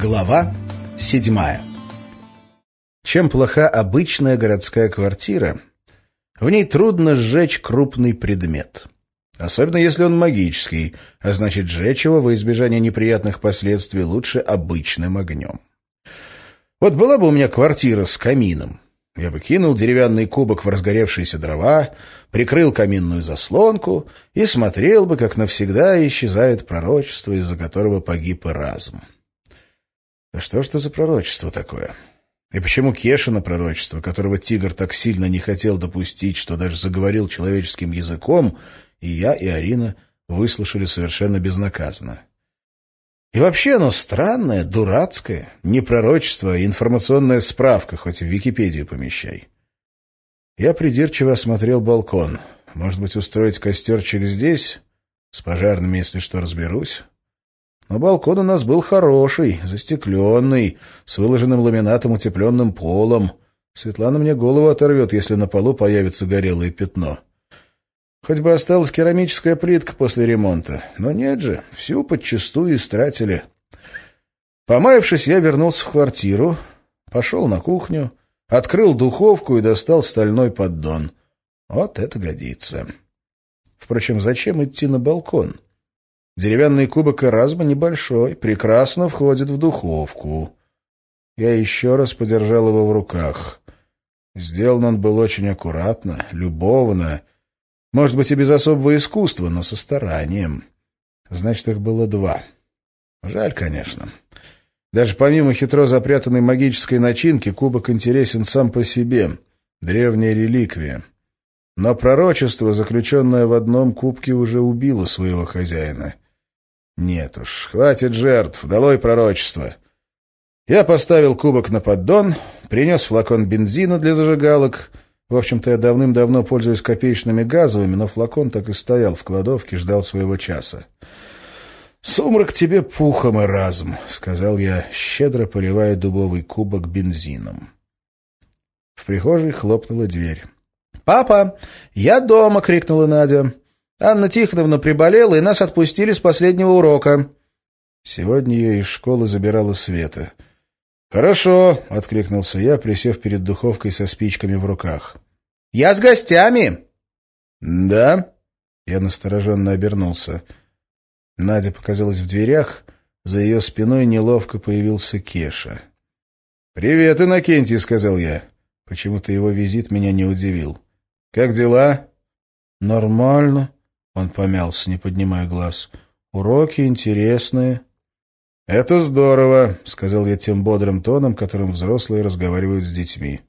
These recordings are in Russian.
Глава седьмая Чем плоха обычная городская квартира, в ней трудно сжечь крупный предмет. Особенно если он магический, а значит, сжечь его во избежание неприятных последствий лучше обычным огнем. Вот была бы у меня квартира с камином. Я бы кинул деревянный кубок в разгоревшиеся дрова, прикрыл каминную заслонку и смотрел бы, как навсегда исчезает пророчество, из-за которого погиб и разум. Да что ж это за пророчество такое? И почему Кешина пророчество, которого тигр так сильно не хотел допустить, что даже заговорил человеческим языком, и я, и Арина выслушали совершенно безнаказанно? И вообще оно странное, дурацкое, не пророчество, а информационная справка, хоть в Википедию помещай. Я придирчиво осмотрел балкон. Может быть, устроить костерчик здесь? С пожарными, если что, разберусь. Но балкон у нас был хороший, застекленный, с выложенным ламинатом утепленным полом. Светлана мне голову оторвет, если на полу появится горелое пятно. Хоть бы осталась керамическая плитка после ремонта. Но нет же, всю подчистую истратили. Помаявшись, я вернулся в квартиру, пошел на кухню, открыл духовку и достал стальной поддон. Вот это годится. Впрочем, зачем идти на балкон? Деревянный кубок Эразма небольшой, прекрасно входит в духовку. Я еще раз подержал его в руках. Сделан он был очень аккуратно, любовно, может быть, и без особого искусства, но со старанием. Значит, их было два. Жаль, конечно. Даже помимо хитро запрятанной магической начинки, кубок интересен сам по себе. Древняя реликвия. Но пророчество, заключенное в одном кубке, уже убило своего хозяина. Нет уж, хватит жертв, долой пророчество. Я поставил кубок на поддон, принес флакон бензина для зажигалок — в общем-то, я давным-давно пользуюсь копеечными газовыми, но флакон так и стоял в кладовке, ждал своего часа. «Сумрак тебе пухом и разум», — сказал я, щедро поливая дубовый кубок бензином. В прихожей хлопнула дверь. «Папа, я дома!» — крикнула Надя. «Анна Тихоновна приболела, и нас отпустили с последнего урока». Сегодня ее из школы забирала Света — «Хорошо», — откликнулся я, присев перед духовкой со спичками в руках. «Я с гостями!» «Да?» — я настороженно обернулся. Надя показалась в дверях, за ее спиной неловко появился Кеша. «Привет, Иннокентий», — сказал я. Почему-то его визит меня не удивил. «Как дела?» «Нормально», — он помялся, не поднимая глаз. «Уроки интересные». «Это здорово», — сказал я тем бодрым тоном, которым взрослые разговаривают с детьми.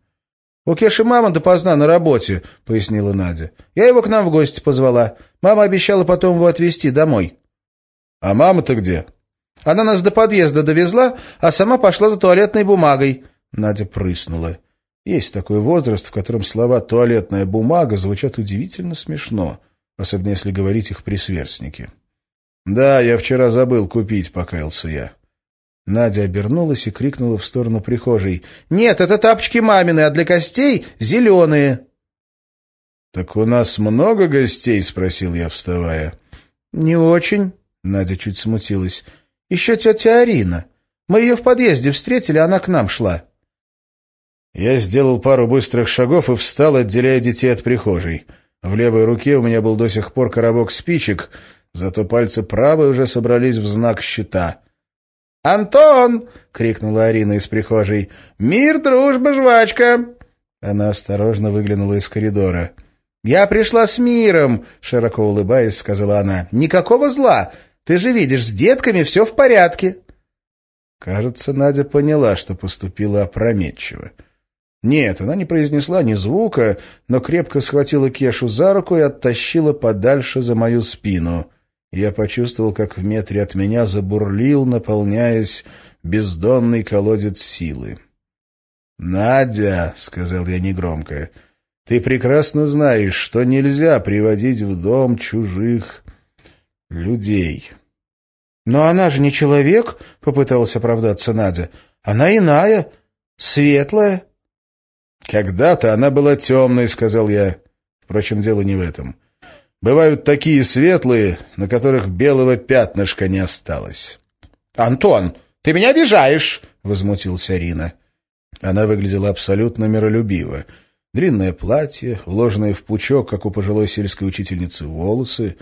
«У Кеши мама допоздна на работе», — пояснила Надя. «Я его к нам в гости позвала. Мама обещала потом его отвезти домой». «А мама-то где?» «Она нас до подъезда довезла, а сама пошла за туалетной бумагой». Надя прыснула. Есть такой возраст, в котором слова «туалетная бумага» звучат удивительно смешно, особенно если говорить их при сверстнике. «Да, я вчера забыл купить», — покаялся я. Надя обернулась и крикнула в сторону прихожей. «Нет, это тапочки мамины, а для гостей зеленые». «Так у нас много гостей?» — спросил я, вставая. «Не очень», — Надя чуть смутилась. «Еще тетя Арина. Мы ее в подъезде встретили, она к нам шла». Я сделал пару быстрых шагов и встал, отделяя детей от прихожей. В левой руке у меня был до сих пор коробок спичек, зато пальцы правой уже собрались в знак щита. «Антон!» — крикнула Арина из прихожей. «Мир, дружба, жвачка!» Она осторожно выглянула из коридора. «Я пришла с миром!» — широко улыбаясь, сказала она. «Никакого зла! Ты же видишь, с детками все в порядке!» Кажется, Надя поняла, что поступила опрометчиво. Нет, она не произнесла ни звука, но крепко схватила Кешу за руку и оттащила подальше за мою спину — я почувствовал, как в метре от меня забурлил, наполняясь бездонный колодец силы. «Надя», — сказал я негромко, — «ты прекрасно знаешь, что нельзя приводить в дом чужих людей». «Но она же не человек», — попыталась оправдаться Надя. «Она иная, светлая». «Когда-то она была темной», — сказал я. Впрочем, дело не в этом. Бывают такие светлые, на которых белого пятнышка не осталось. — Антон, ты меня обижаешь!» — возмутился Арина. Она выглядела абсолютно миролюбиво. Длинное платье, уложенное в пучок, как у пожилой сельской учительницы, волосы,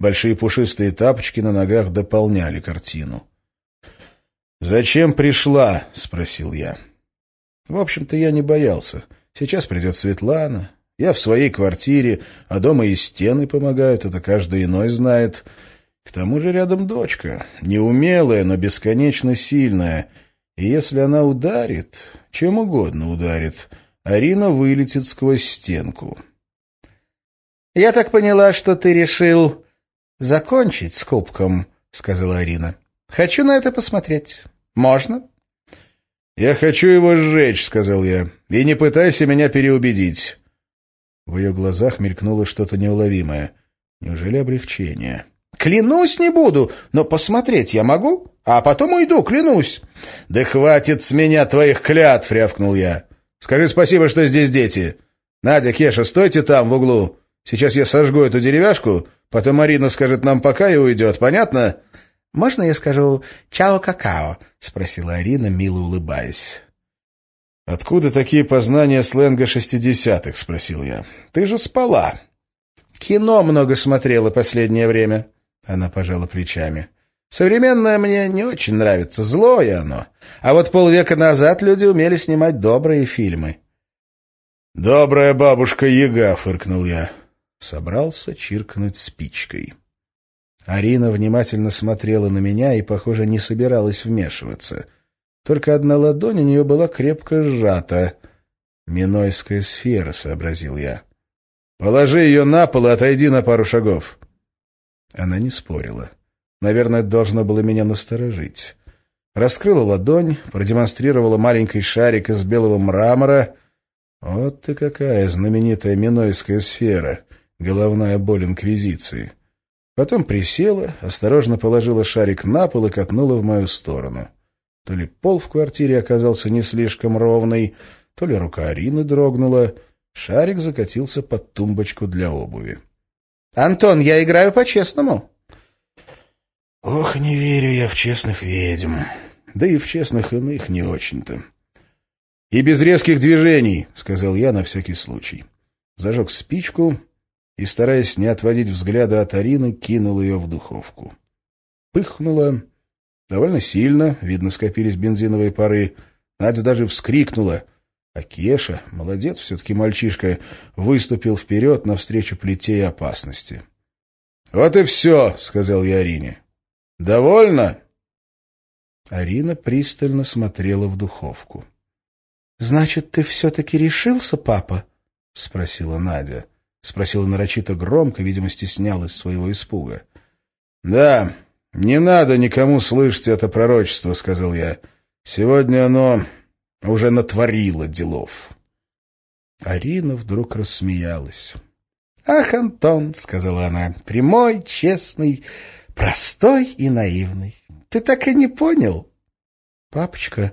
большие пушистые тапочки на ногах дополняли картину. «Зачем пришла?» — спросил я. В общем-то, я не боялся. Сейчас придет Светлана. Я в своей квартире, а дома и стены помогают, это каждый иной знает. К тому же рядом дочка, неумелая, но бесконечно сильная. И если она ударит, чем угодно ударит, Арина вылетит сквозь стенку. — Я так поняла, что ты решил закончить с кубком, — сказала Арина. — Хочу на это посмотреть. Можно? — Я хочу его сжечь, — сказал я. — И не пытайся меня переубедить. В ее глазах мелькнуло что-то неуловимое. Неужели облегчение? — Клянусь не буду, но посмотреть я могу, а потом уйду, клянусь. — Да хватит с меня твоих клятв, — рявкнул я. — Скажи спасибо, что здесь дети. Надя, Кеша, стойте там, в углу. Сейчас я сожгу эту деревяшку, потом Марина скажет нам пока и уйдет, понятно? — Можно я скажу «чао-какао»? — спросила Арина, мило улыбаясь. — Откуда такие познания сленга шестидесятых? — спросил я. — Ты же спала. — Кино много смотрела последнее время. Она пожала плечами. — Современное мне не очень нравится, злое оно. А вот полвека назад люди умели снимать добрые фильмы. — Добрая бабушка Яга, — фыркнул я. Собрался чиркнуть спичкой. Арина внимательно смотрела на меня и, похоже, не собиралась вмешиваться. Только одна ладонь у нее была крепко сжата. «Минойская сфера», — сообразил я. «Положи ее на пол и отойди на пару шагов». Она не спорила. Наверное, должно было меня насторожить. Раскрыла ладонь, продемонстрировала маленький шарик из белого мрамора. Вот ты какая знаменитая Минойская сфера, головная боль Инквизиции. Потом присела, осторожно положила шарик на пол и катнула в мою сторону. То ли пол в квартире оказался не слишком ровный, то ли рука Арины дрогнула. Шарик закатился под тумбочку для обуви. — Антон, я играю по-честному. — Ох, не верю я в честных ведьм. Да и в честных иных не очень-то. — И без резких движений, — сказал я на всякий случай. Зажег спичку и, стараясь не отводить взгляда от Арины, кинул ее в духовку. Пыхнуло. Довольно сильно, видно, скопились бензиновые пары. Надя даже вскрикнула. А Кеша, молодец все-таки мальчишка, выступил вперед навстречу плите и опасности. — Вот и все, — сказал я Арине. — Довольно? Арина пристально смотрела в духовку. — Значит, ты все-таки решился, папа? — спросила Надя. — спросила нарочито громко, видимо, стеснялась своего испуга. — Да, не надо никому слышать это пророчество, — сказал я. — Сегодня оно уже натворило делов. Арина вдруг рассмеялась. — Ах, Антон, — сказала она, — прямой, честный, простой и наивный. Ты так и не понял? — Папочка,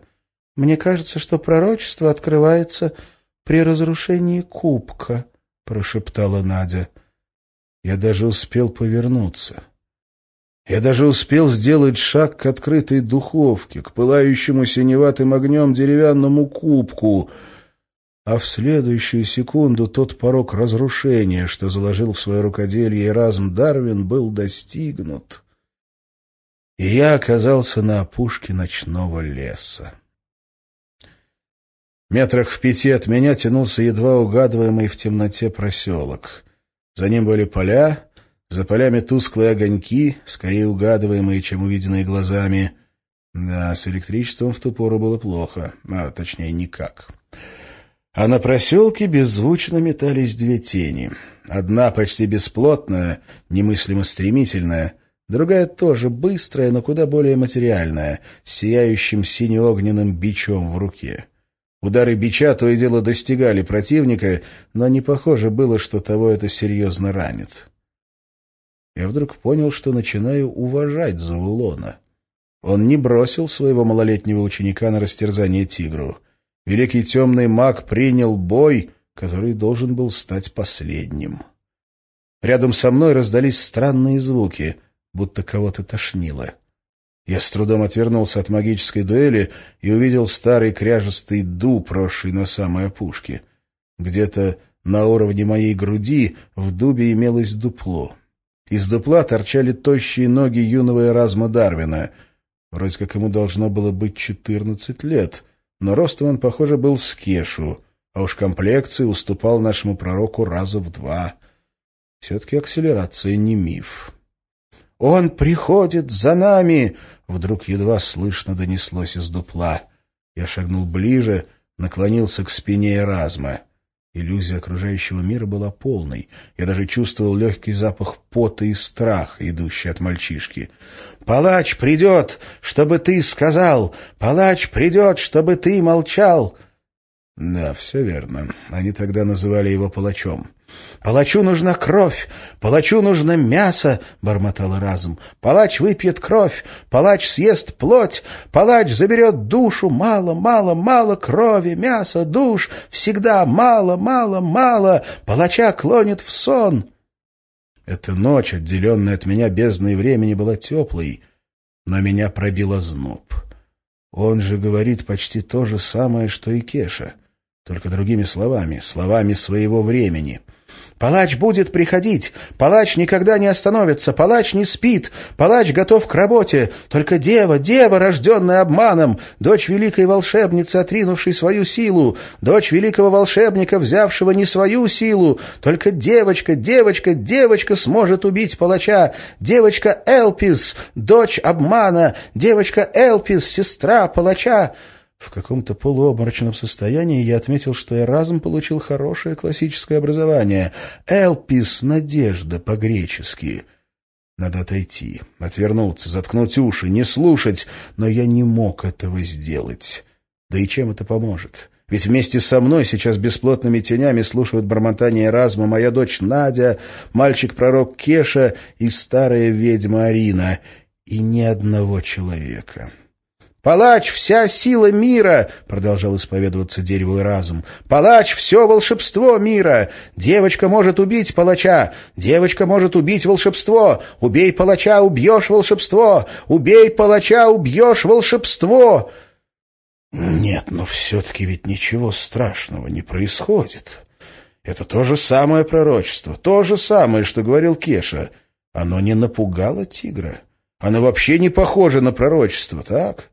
мне кажется, что пророчество открывается при разрушении кубка, — прошептала Надя. Я даже успел повернуться. Я даже успел сделать шаг к открытой духовке, к пылающему синеватым огнем деревянному кубку, а в следующую секунду тот порог разрушения, что заложил в свое рукоделие и разум Дарвин, был достигнут. И я оказался на опушке ночного леса. Метрах в пяти от меня тянулся едва угадываемый в темноте проселок. За ним были поля, за полями тусклые огоньки, скорее угадываемые, чем увиденные глазами. Да, с электричеством в ту пору было плохо, а точнее никак. А на проселке беззвучно метались две тени. Одна почти бесплотная, немыслимо стремительная, другая тоже быстрая, но куда более материальная, с сияющим синеогненным бичом в руке. Удары бича то и дело достигали противника, но не похоже было, что того это серьезно ранит. Я вдруг понял, что начинаю уважать Заулона. Он не бросил своего малолетнего ученика на растерзание тигру. Великий темный маг принял бой, который должен был стать последним. Рядом со мной раздались странные звуки, будто кого-то тошнило. Я с трудом отвернулся от магической дуэли и увидел старый кряжестый дуб, росший на самой опушке. Где-то на уровне моей груди в дубе имелось дупло. Из дупла торчали тощие ноги юного Эразма Дарвина. Вроде как ему должно было быть четырнадцать лет, но ростом он, похоже, был с кешу, а уж комплекции уступал нашему пророку раза в два. Все-таки акселерация не миф. «Он приходит за нами!» — вдруг едва слышно донеслось из дупла. Я шагнул ближе, наклонился к спине Эразма. Иллюзия окружающего мира была полной. Я даже чувствовал легкий запах пота и страха, идущий от мальчишки. «Палач придет, чтобы ты сказал! Палач придет, чтобы ты молчал!» Да, все верно. Они тогда называли его палачом. «Палачу нужна кровь! Палачу нужно мясо!» — бормотал разум. «Палач выпьет кровь! Палач съест плоть! Палач заберет душу! Мало, мало, мало крови, мяса, душ! Всегда мало, мало, мало! Палача клонит в сон!» Эта ночь, отделенная от меня бездной времени, была теплой, но меня пробило зноб. Он же говорит почти то же самое, что и Кеша, только другими словами, словами своего времени — Палач будет приходить. Палач никогда не остановится. Палач не спит. Палач готов к работе. Только дева, дева, рожденная обманом, дочь великой волшебницы, отринувшей свою силу, дочь великого волшебника, взявшего не свою силу. Только девочка, девочка, девочка сможет убить палача. Девочка Элпис, дочь обмана. Девочка Элпис, сестра палача. В каком-то полуобморочном состоянии я отметил, что я разом получил хорошее классическое образование. «Элпис» — «надежда» по-гречески. Надо отойти, отвернуться, заткнуть уши, не слушать, но я не мог этого сделать. Да и чем это поможет? Ведь вместе со мной сейчас бесплотными тенями слушают бормотание разума моя дочь Надя, мальчик-пророк Кеша и старая ведьма Арина. И ни одного человека. «Палач — вся сила мира!» — продолжал исповедоваться дерево и разум. «Палач — все волшебство мира! Девочка может убить палача! Девочка может убить волшебство! Убей палача — убьешь волшебство! Убей палача — убьешь волшебство!» Нет, но все-таки ведь ничего страшного не происходит. Это то же самое пророчество, то же самое, что говорил Кеша. Оно не напугало тигра. Оно вообще не похоже на пророчество, так?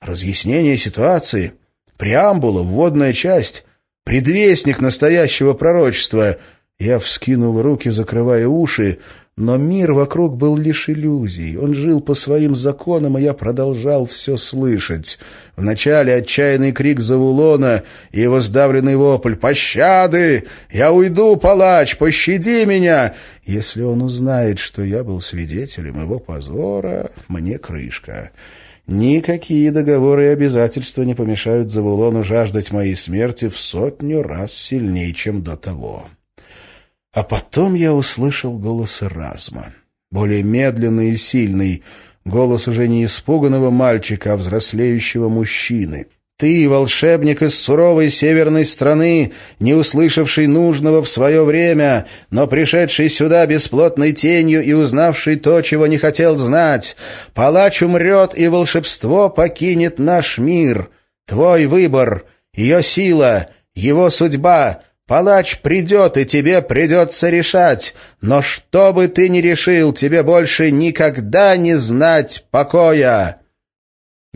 Разъяснение ситуации, преамбула, вводная часть, предвестник настоящего пророчества. Я вскинул руки, закрывая уши, но мир вокруг был лишь иллюзий. Он жил по своим законам, и я продолжал все слышать. Вначале отчаянный крик Завулона и его сдавленный вопль «Пощады! Я уйду, палач! Пощади меня!» Если он узнает, что я был свидетелем его позора, мне крышка. Никакие договоры и обязательства не помешают Завулону жаждать моей смерти в сотню раз сильнее, чем до того. А потом я услышал голос Эразма, более медленный и сильный, голос уже не испуганного мальчика, а взрослеющего мужчины — ты, волшебник из суровой северной страны, не услышавший нужного в свое время, но пришедший сюда бесплотной тенью и узнавший то, чего не хотел знать. Палач умрет, и волшебство покинет наш мир. Твой выбор, ее сила, его судьба. Палач придет, и тебе придется решать. Но что бы ты ни решил, тебе больше никогда не знать покоя».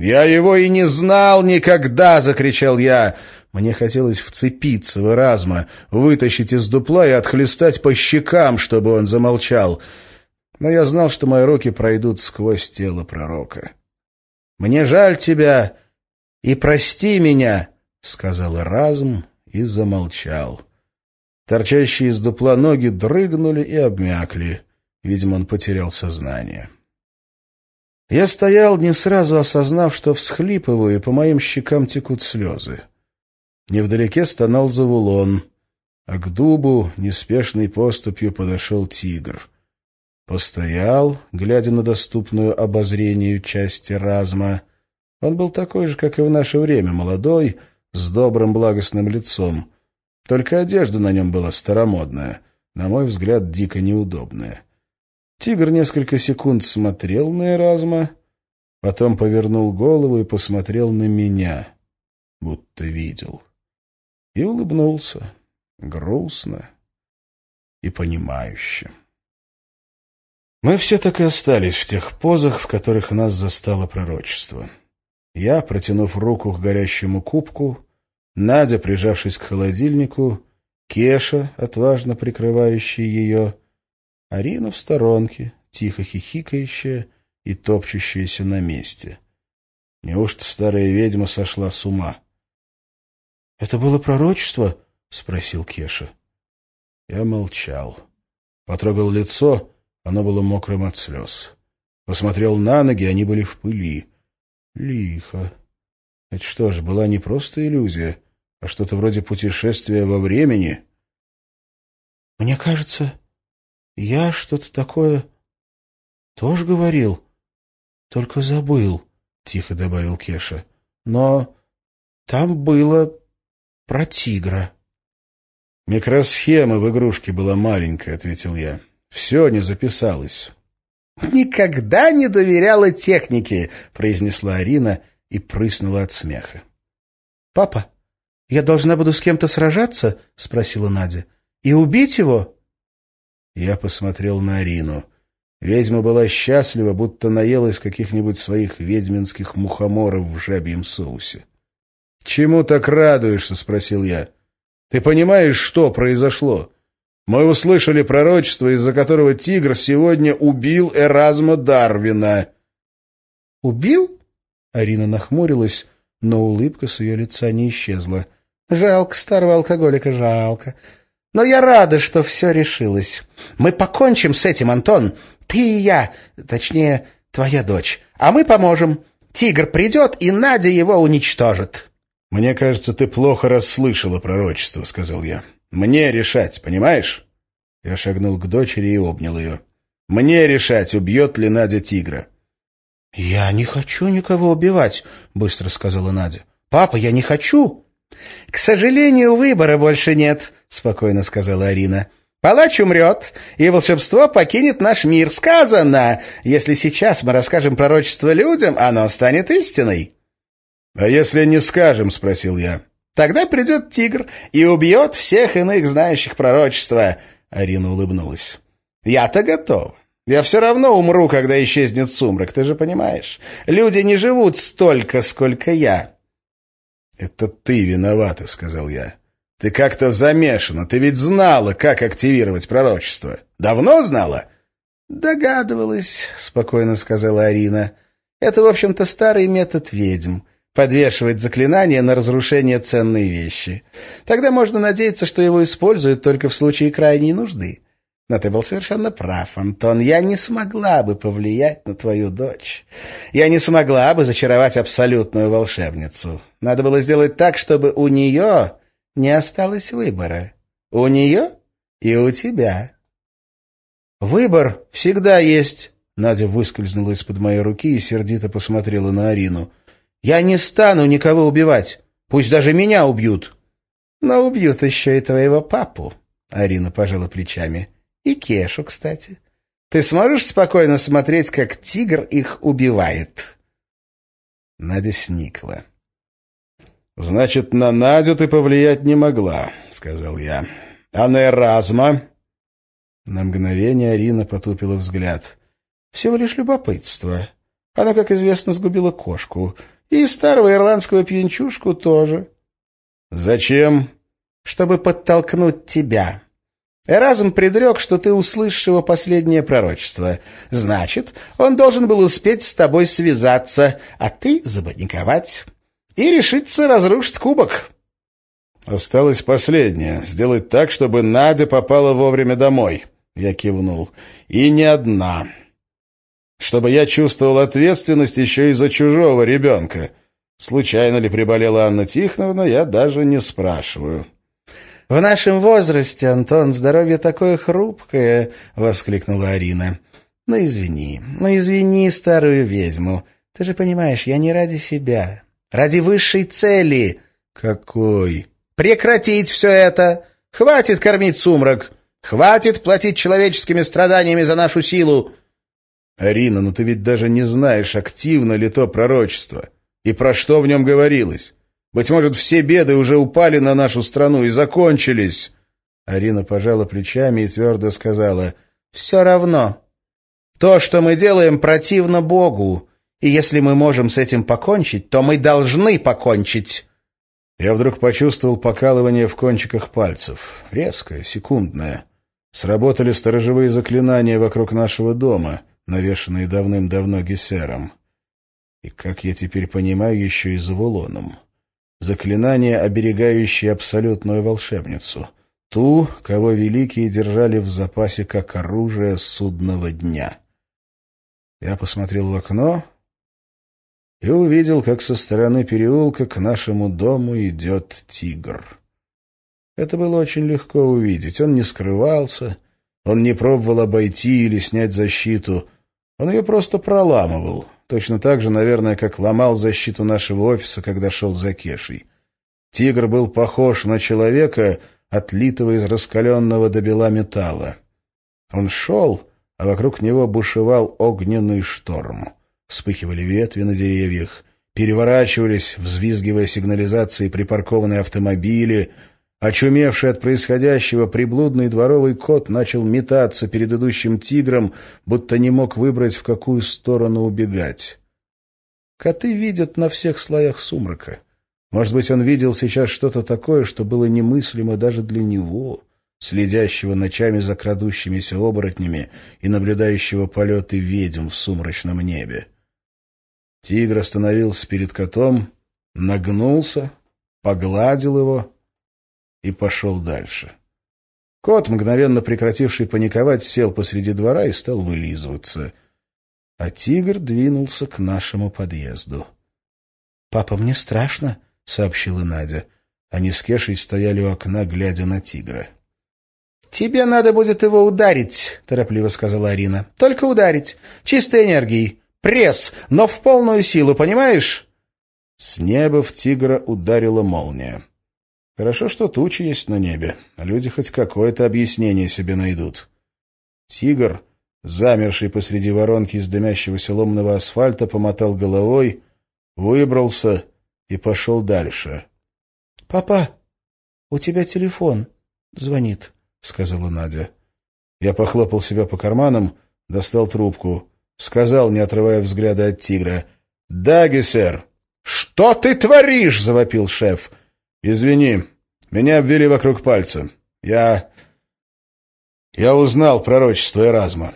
«Я его и не знал никогда!» — закричал я. Мне хотелось вцепиться в Эразма, вытащить из дупла и отхлестать по щекам, чтобы он замолчал. Но я знал, что мои руки пройдут сквозь тело пророка. «Мне жаль тебя и прости меня!» — сказал Эразм и замолчал. Торчащие из дупла ноги дрыгнули и обмякли. Видимо, он потерял сознание. Я стоял, не сразу осознав, что всхлипываю, и по моим щекам текут слезы. Невдалеке стонал завулон, а к дубу неспешной поступью подошел тигр. Постоял, глядя на доступную обозрению части разма. Он был такой же, как и в наше время, молодой, с добрым благостным лицом. Только одежда на нем была старомодная, на мой взгляд, дико неудобная. Тигр несколько секунд смотрел на Эразма, потом повернул голову и посмотрел на меня, будто видел. И улыбнулся, грустно и понимающе. Мы все так и остались в тех позах, в которых нас застало пророчество. Я, протянув руку к горящему кубку, Надя, прижавшись к холодильнику, Кеша, отважно прикрывающий ее, Арина в сторонке, тихо хихикающая и топчущаяся на месте. Неужто старая ведьма сошла с ума? — Это было пророчество? — спросил Кеша. Я молчал. Потрогал лицо, оно было мокрым от слез. Посмотрел на ноги, они были в пыли. Лихо. Это что ж, была не просто иллюзия, а что-то вроде путешествия во времени? Мне кажется, я что-то такое тоже говорил, только забыл, — тихо добавил Кеша. Но там было про тигра. «Микросхема в игрушке была маленькая», — ответил я. «Все не записалось». «Никогда не доверяла технике», — произнесла Арина и прыснула от смеха. «Папа, я должна буду с кем-то сражаться?» — спросила Надя. «И убить его?» Я посмотрел на Арину. Ведьма была счастлива, будто наелась каких-нибудь своих ведьминских мухоморов в жабьем соусе. «Чему так радуешься?» — спросил я. «Ты понимаешь, что произошло? Мы услышали пророчество, из-за которого тигр сегодня убил Эразма Дарвина». «Убил?» — Арина нахмурилась, но улыбка с ее лица не исчезла. «Жалко старого алкоголика, жалко. Но я рада, что все решилось. Мы покончим с этим, Антон. Ты и я, точнее, твоя дочь. А мы поможем. Тигр придет, и Надя его уничтожит». «Мне кажется, ты плохо расслышала пророчество», — сказал я. «Мне решать, понимаешь?» Я шагнул к дочери и обнял ее. «Мне решать, убьет ли Надя тигра». «Я не хочу никого убивать», — быстро сказала Надя. «Папа, я не хочу». «К сожалению, выбора больше нет», — спокойно сказала Арина. «Палач умрет, и волшебство покинет наш мир. Сказано! Если сейчас мы расскажем пророчество людям, оно станет истиной». «А если не скажем?» — спросил я. «Тогда придет тигр и убьет всех иных знающих пророчества», — Арина улыбнулась. «Я-то готов. Я все равно умру, когда исчезнет сумрак, ты же понимаешь. Люди не живут столько, сколько я». «Это ты виновата», — сказал я. «Ты как-то замешана. Ты ведь знала, как активировать пророчество. Давно знала?» «Догадывалась», — спокойно сказала Арина. «Это, в общем-то, старый метод ведьм подвешивать заклинания на разрушение ценной вещи. Тогда можно надеяться, что его используют только в случае крайней нужды. Но ты был совершенно прав, Антон. Я не смогла бы повлиять на твою дочь. Я не смогла бы зачаровать абсолютную волшебницу. Надо было сделать так, чтобы у нее не осталось выбора. У нее и у тебя. Выбор всегда есть. Надя выскользнула из-под моей руки и сердито посмотрела на Арину. Я не стану никого убивать. Пусть даже меня убьют. Но убьют еще и твоего папу, — Арина пожала плечами. И Кешу, кстати. Ты сможешь спокойно смотреть, как тигр их убивает? Надя сникла. — Значит, на Надю ты повлиять не могла, — сказал я. — А на Эразма? На мгновение Арина потупила взгляд. — Всего лишь любопытство. Она, как известно, сгубила кошку. И старого ирландского пьянчушку тоже. — Зачем? — Чтобы подтолкнуть тебя. Эразм предрек, что ты услышишь его последнее пророчество. Значит, он должен был успеть с тобой связаться, а ты забодниковать и решиться разрушить кубок. Осталось последнее — сделать так, чтобы Надя попала вовремя домой. Я кивнул. И не одна чтобы я чувствовал ответственность еще и за чужого ребенка. Случайно ли приболела Анна Тихоновна, я даже не спрашиваю. — В нашем возрасте, Антон, здоровье такое хрупкое, — воскликнула Арина. — Ну, извини, ну, извини старую ведьму. Ты же понимаешь, я не ради себя, ради высшей цели. — Какой? — Прекратить все это! Хватит кормить сумрак! Хватит платить человеческими страданиями за нашу силу! Арина, но ты ведь даже не знаешь, активно ли то пророчество. И про что в нем говорилось. Быть может, все беды уже упали на нашу страну и закончились. Арина пожала плечами и твердо сказала, «Все равно. То, что мы делаем, противно Богу, и если мы можем с этим покончить, то мы должны покончить». Я вдруг почувствовал покалывание в кончиках пальцев. Резкое, секундное. Сработали сторожевые заклинания вокруг нашего дома, навешанные давным-давно Гессером. И, как я теперь понимаю, еще и Завулоном. Заклинание, оберегающее абсолютную волшебницу. Ту, кого великие держали в запасе как оружие судного дня. Я посмотрел в окно и увидел, как со стороны переулка к нашему дому идет тигр. Это было очень легко увидеть. Он не скрывался, он не пробовал обойти или снять защиту. Он ее просто проламывал. Точно так же, наверное, как ломал защиту нашего офиса, когда шел за Кешей. Тигр был похож на человека, отлитого из раскаленного до бела металла. Он шел, а вокруг него бушевал огненный шторм. Вспыхивали ветви на деревьях, переворачивались, взвизгивая сигнализации припаркованные автомобили. Очумевший от происходящего приблудный дворовый кот начал метаться перед идущим тигром, будто не мог выбрать, в какую сторону убегать. Коты видят на всех слоях сумрака. Может быть, он видел сейчас что-то такое, что было немыслимо даже для него, следящего ночами за крадущимися оборотнями и наблюдающего полеты ведьм в сумрачном небе. Тигр остановился перед котом, нагнулся, погладил его и пошел дальше. Кот, мгновенно прекративший паниковать, сел посреди двора и стал вылизываться. А тигр двинулся к нашему подъезду. — Папа, мне страшно, — сообщила Надя. Они с Кешей стояли у окна, глядя на тигра. — Тебе надо будет его ударить, — торопливо сказала Арина. — Только ударить. Чистой энергией. Пресс, но в полную силу, понимаешь? С неба в тигра ударила молния. Хорошо, что тучи есть на небе, люди хоть какое-то объяснение себе найдут. Тигр, замерший посреди воронки из дымящегося ломного асфальта, помотал головой, выбрался и пошел дальше. — Папа, у тебя телефон звонит, — сказала Надя. Я похлопал себя по карманам, достал трубку. Сказал, не отрывая взгляда от тигра. — Да, Гессер. — Что ты творишь? — завопил шеф. — Извини, меня обвели вокруг пальца. Я... Я узнал пророчество Эразма.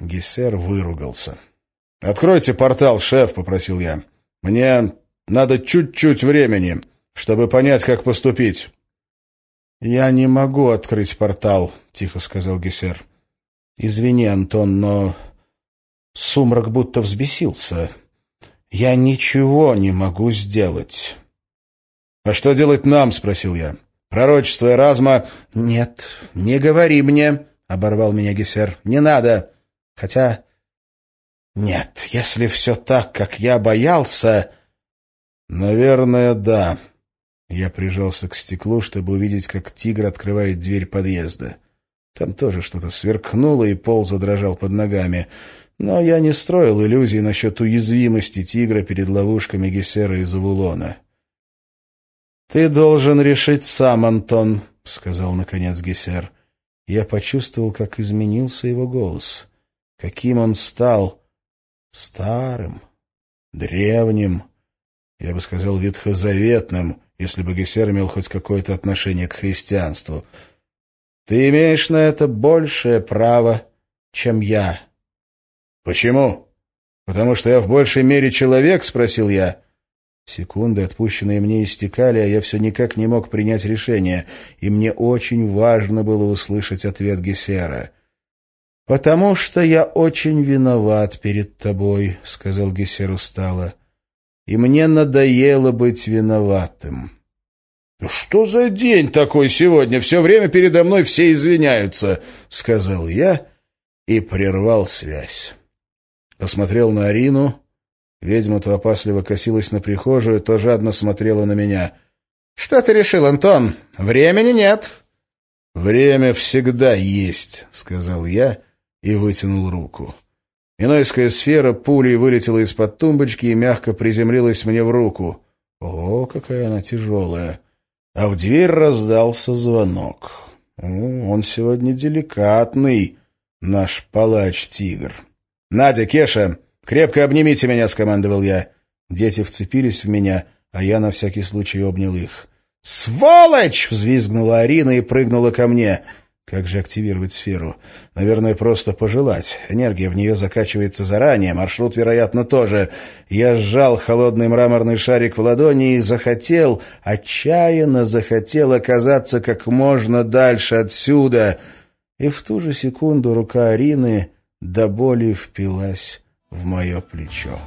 Гессер выругался. — Откройте портал, шеф, — попросил я. — Мне надо чуть-чуть времени, чтобы понять, как поступить. — Я не могу открыть портал, — тихо сказал Гессер. — Извини, Антон, но Сумрак будто взбесился. «Я ничего не могу сделать». «А что делать нам?» — спросил я. «Пророчество Эразма...» «Нет, не говори мне», — оборвал меня Гессер. «Не надо. Хотя... Нет, если все так, как я боялся...» «Наверное, да». Я прижался к стеклу, чтобы увидеть, как тигр открывает дверь подъезда. Там тоже что-то сверкнуло, и пол задрожал под ногами. Но я не строил иллюзий насчет уязвимости тигра перед ловушками Гессера и Завулона. — Ты должен решить сам, Антон, — сказал наконец Гессер. Я почувствовал, как изменился его голос. Каким он стал старым, древним, я бы сказал, ветхозаветным, если бы Гессер имел хоть какое-то отношение к христианству. Ты имеешь на это большее право, чем я. «Почему? Потому что я в большей мере человек?» — спросил я. Секунды, отпущенные мне, истекали, а я все никак не мог принять решение, и мне очень важно было услышать ответ Гессера. «Потому что я очень виноват перед тобой», — сказал Гессер устало, — «и мне надоело быть виноватым». «Что за день такой сегодня? Все время передо мной все извиняются», — сказал я и прервал связь. Посмотрел на Арину. Ведьма то опасливо косилась на прихожую, то жадно смотрела на меня. — Что ты решил, Антон? Времени нет. — Время всегда есть, — сказал я и вытянул руку. Минойская сфера пулей вылетела из-под тумбочки и мягко приземлилась мне в руку. О, какая она тяжелая! А в дверь раздался звонок. Он сегодня деликатный, наш палач-тигр. — Надя, Кеша, крепко обнимите меня, — скомандовал я. Дети вцепились в меня, а я на всякий случай обнял их. «Сволочь!» — взвизгнула Арина и прыгнула ко мне. Как же активировать сферу? Наверное, просто пожелать. Энергия в нее закачивается заранее, маршрут, вероятно, тоже. Я сжал холодный мраморный шарик в ладони и захотел, отчаянно захотел оказаться как можно дальше отсюда. И в ту же секунду рука Арины до боли впилась в мое плечо.